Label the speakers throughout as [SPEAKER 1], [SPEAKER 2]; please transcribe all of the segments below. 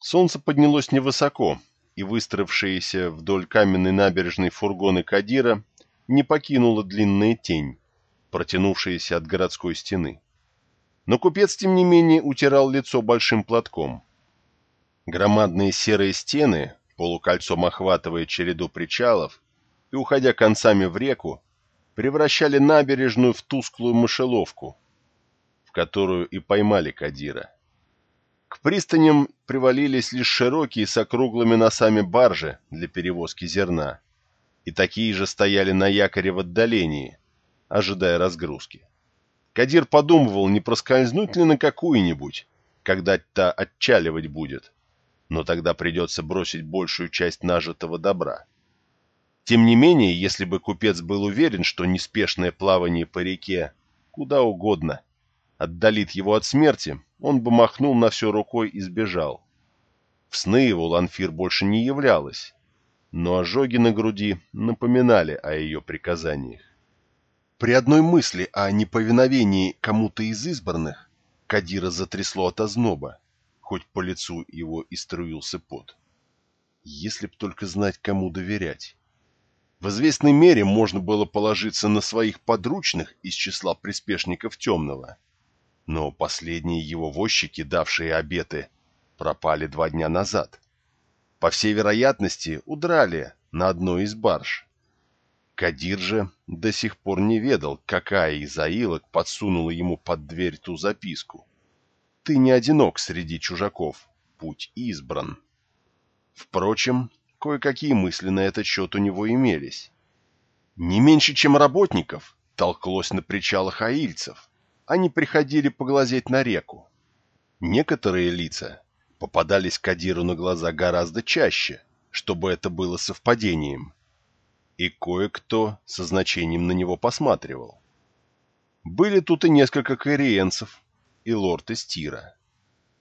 [SPEAKER 1] Солнце поднялось невысоко, и выстроившиеся вдоль каменной набережной фургоны Кадира не покинула длинная тень, протянувшаяся от городской стены. Но купец, тем не менее, утирал лицо большим платком. Громадные серые стены, полукольцом охватывая череду причалов и уходя концами в реку, превращали набережную в тусклую мышеловку, в которую и поймали Кадира. К пристаням привалились лишь широкие с округлыми носами баржи для перевозки зерна, и такие же стояли на якоре в отдалении, ожидая разгрузки. Кадир подумывал, не проскользнуть ли на какую-нибудь, когда та отчаливать будет, но тогда придется бросить большую часть нажитого добра. Тем не менее, если бы купец был уверен, что неспешное плавание по реке куда угодно отдалит его от смерти, он бы махнул на все рукой и сбежал. В сны его Ланфир больше не являлась, но ожоги на груди напоминали о ее приказаниях. При одной мысли о неповиновении кому-то из избранных Кадира затрясло от озноба, хоть по лицу его и струился пот. Если б только знать, кому доверять. В известной мере можно было положиться на своих подручных из числа приспешников Темного — но последние его возчики, давшие обеты, пропали два дня назад. По всей вероятности, удрали на одной из барж. Кадир же до сих пор не ведал, какая из аилок подсунула ему под дверь ту записку. «Ты не одинок среди чужаков, путь избран». Впрочем, кое-какие мысли на этот счет у него имелись. Не меньше, чем работников, толклось на причалах аильцев они приходили поглазеть на реку. Некоторые лица попадались Кадиру на глаза гораздо чаще, чтобы это было совпадением, и кое-кто со значением на него посматривал. Были тут и несколько каириенцев, и лорд из Тира.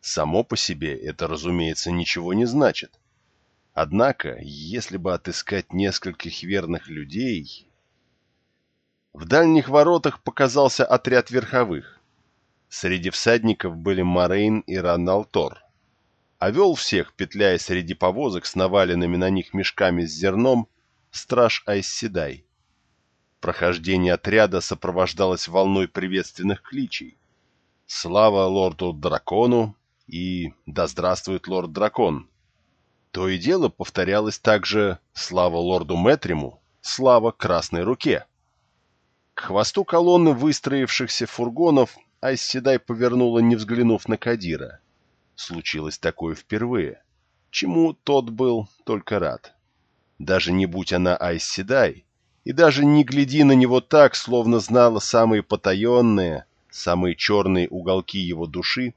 [SPEAKER 1] Само по себе это, разумеется, ничего не значит. Однако, если бы отыскать нескольких верных людей... В дальних воротах показался отряд верховых. Среди всадников были Морейн и Раналтор. А вел всех, петляя среди повозок с наваленными на них мешками с зерном, страж Айсседай. Прохождение отряда сопровождалось волной приветственных кличей. «Слава лорду-дракону» и «Да здравствует лорд-дракон». То и дело повторялось также «Слава лорду Метриму», «Слава Красной Руке». К хвосту колонны выстроившихся фургонов Айсседай повернула, не взглянув на Кадира. Случилось такое впервые, чему тот был только рад. Даже не будь она Айсседай, и даже не гляди на него так, словно знала самые потаенные, самые черные уголки его души,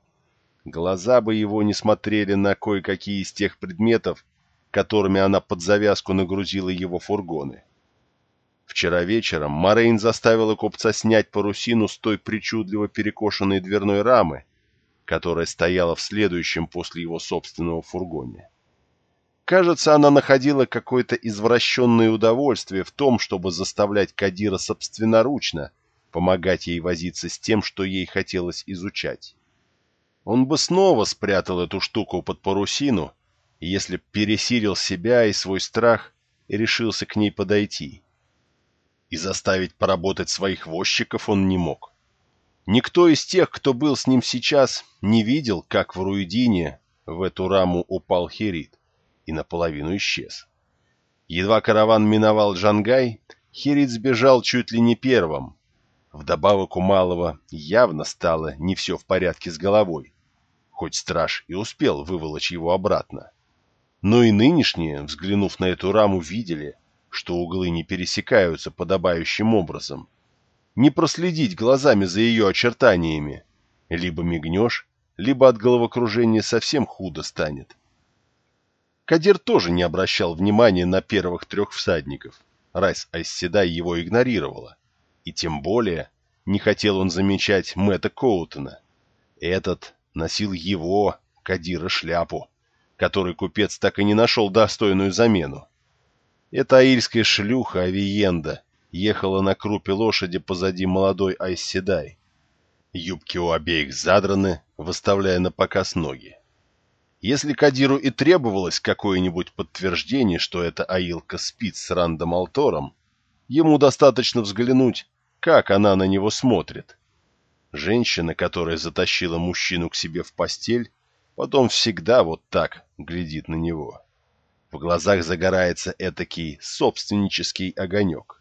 [SPEAKER 1] глаза бы его не смотрели на кое-какие из тех предметов, которыми она под завязку нагрузила его фургоны. Вчера вечером Морейн заставила купца снять парусину с той причудливо перекошенной дверной рамы, которая стояла в следующем после его собственного фургоне. Кажется, она находила какое-то извращенное удовольствие в том, чтобы заставлять Кадира собственноручно помогать ей возиться с тем, что ей хотелось изучать. Он бы снова спрятал эту штуку под парусину, если б пересилил себя и свой страх и решился к ней подойти и заставить поработать своих возчиков он не мог. Никто из тех, кто был с ним сейчас, не видел, как в Руидине в эту раму упал Херит и наполовину исчез. Едва караван миновал Джангай, Херит сбежал чуть ли не первым. Вдобавок у Малого явно стало не все в порядке с головой, хоть страж и успел выволочь его обратно. Но и нынешние, взглянув на эту раму, видели, что углы не пересекаются подобающим образом. Не проследить глазами за ее очертаниями. Либо мигнешь, либо от головокружения совсем худо станет. Кадир тоже не обращал внимания на первых трех всадников. Райс Айсседай его игнорировала. И тем более не хотел он замечать Мэтта Коутона. Этот носил его, Кадира, шляпу, которой купец так и не нашел достойную замену. Эта аильская шлюха Авиенда ехала на крупе лошади позади молодой Айседай. Юбки у обеих задраны, выставляя на показ ноги. Если Кадиру и требовалось какое-нибудь подтверждение, что эта Аилка спит с Рандом Алтором, ему достаточно взглянуть, как она на него смотрит. Женщина, которая затащила мужчину к себе в постель, потом всегда вот так глядит на него. В глазах загорается этакий собственнический огонек.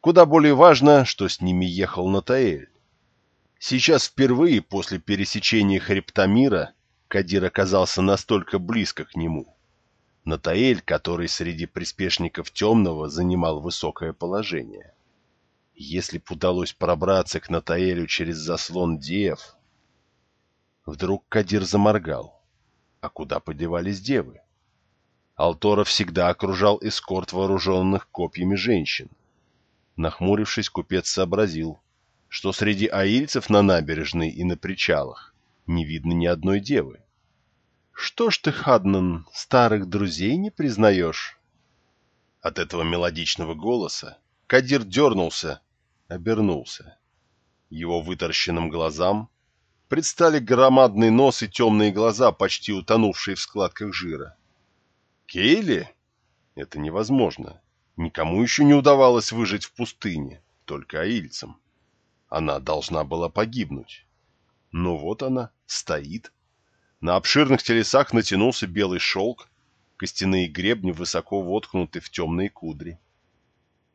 [SPEAKER 1] Куда более важно, что с ними ехал Натаэль. Сейчас впервые после пересечения хребта Кадир оказался настолько близко к нему. Натаэль, который среди приспешников Темного занимал высокое положение. Если б удалось пробраться к Натаэлю через заслон Дев... Вдруг Кадир заморгал. А куда подевались девы? Алтора всегда окружал эскорт вооруженных копьями женщин. Нахмурившись, купец сообразил, что среди аильцев на набережной и на причалах не видно ни одной девы. «Что ж ты, Хаднан, старых друзей не признаешь?» От этого мелодичного голоса Кадир дернулся, обернулся. Его выторщенным глазам предстали громадный нос и темные глаза, почти утонувшие в складках жира. «Кейли? Это невозможно. Никому еще не удавалось выжить в пустыне, только аильцам. Она должна была погибнуть. Но вот она, стоит. На обширных телесах натянулся белый шелк, костяные гребни высоко воткнуты в темные кудри.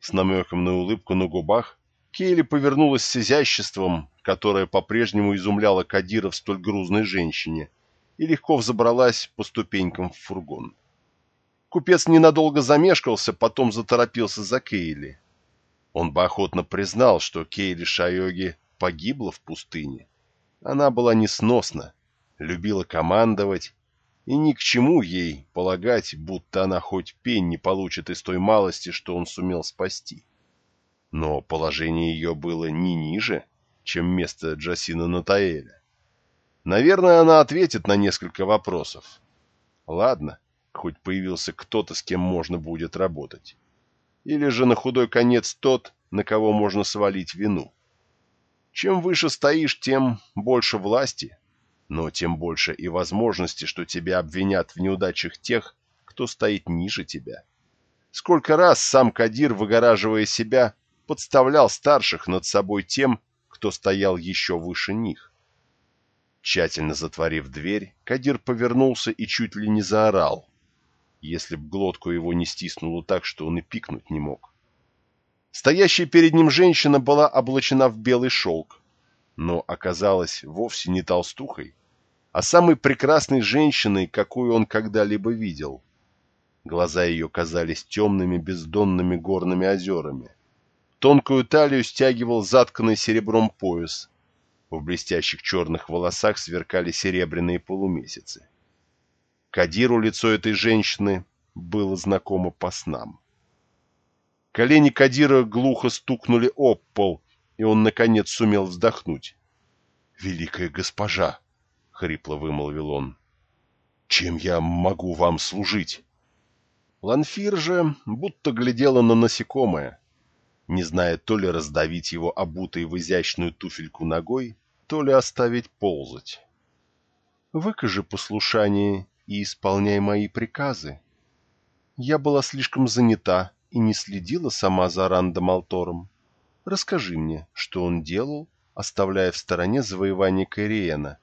[SPEAKER 1] С намеком на улыбку на губах Кейли повернулась с изяществом, которое по-прежнему изумляло Кадира в столь грузной женщине, и легко взобралась по ступенькам в фургон. Купец ненадолго замешкался, потом заторопился за Кейли. Он бы охотно признал, что Кейли Шайоги погибла в пустыне. Она была несносна, любила командовать, и ни к чему ей полагать, будто она хоть пень не получит из той малости, что он сумел спасти. Но положение ее было не ниже, чем место Джасина Натаэля. Наверное, она ответит на несколько вопросов. Ладно, хоть появился кто-то, с кем можно будет работать. Или же на худой конец тот, на кого можно свалить вину. Чем выше стоишь, тем больше власти, но тем больше и возможности, что тебя обвинят в неудачах тех, кто стоит ниже тебя. Сколько раз сам Кадир, выгораживая себя, подставлял старших над собой тем, кто стоял еще выше них. Тщательно затворив дверь, Кадир повернулся и чуть ли не заорал, если б глотку его не стиснуло так, что он и пикнуть не мог. Стоящая перед ним женщина была облачена в белый шелк, но оказалась вовсе не толстухой, а самой прекрасной женщиной, какую он когда-либо видел. Глаза ее казались темными бездонными горными озерами. Тонкую талию стягивал затканный серебром пояс. В блестящих черных волосах сверкали серебряные полумесяцы. Кадиру лицо этой женщины было знакомо по снам. Колени Кадира глухо стукнули об пол, и он, наконец, сумел вздохнуть. «Великая госпожа!» — хрипло вымолвил он. «Чем я могу вам служить?» Ланфир же будто глядела на насекомое, не зная то ли раздавить его обутой в изящную туфельку ногой, то ли оставить ползать. «Выкажи послушание и исполняй мои приказы. Я была слишком занята и не следила сама за Рандом Алтором. Расскажи мне, что он делал, оставляя в стороне завоевание Кайриена.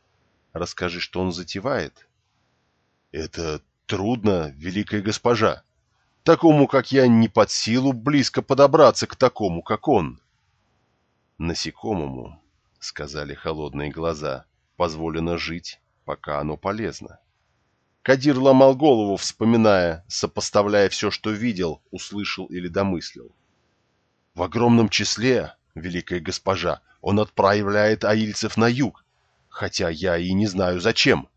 [SPEAKER 1] Расскажи, что он затевает. Это трудно, великая госпожа. Такому, как я, не под силу близко подобраться к такому, как он. Насекомому, — сказали холодные глаза, — позволено жить, пока оно полезно. Кадир ломал голову, вспоминая, сопоставляя все, что видел, услышал или домыслил. В огромном числе, великая госпожа, он отправляет аильцев на юг, хотя я и не знаю зачем.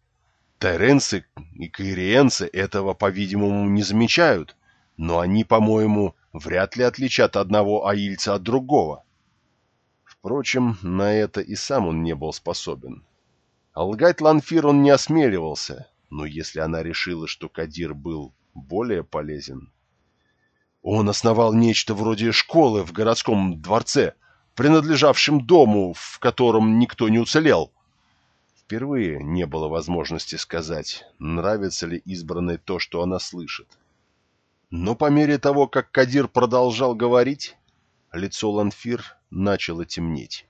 [SPEAKER 1] Тайренцы и каириенцы этого, по-видимому, не замечают, но они, по-моему, вряд ли отличат одного аильца от другого. Впрочем, на это и сам он не был способен. А лгать Ланфир он не осмеливался, но если она решила, что Кадир был более полезен... Он основал нечто вроде школы в городском дворце, принадлежавшем дому, в котором никто не уцелел. Впервые не было возможности сказать, нравится ли избранной то, что она слышит. Но по мере того, как Кадир продолжал говорить, лицо Ланфир начало темнеть.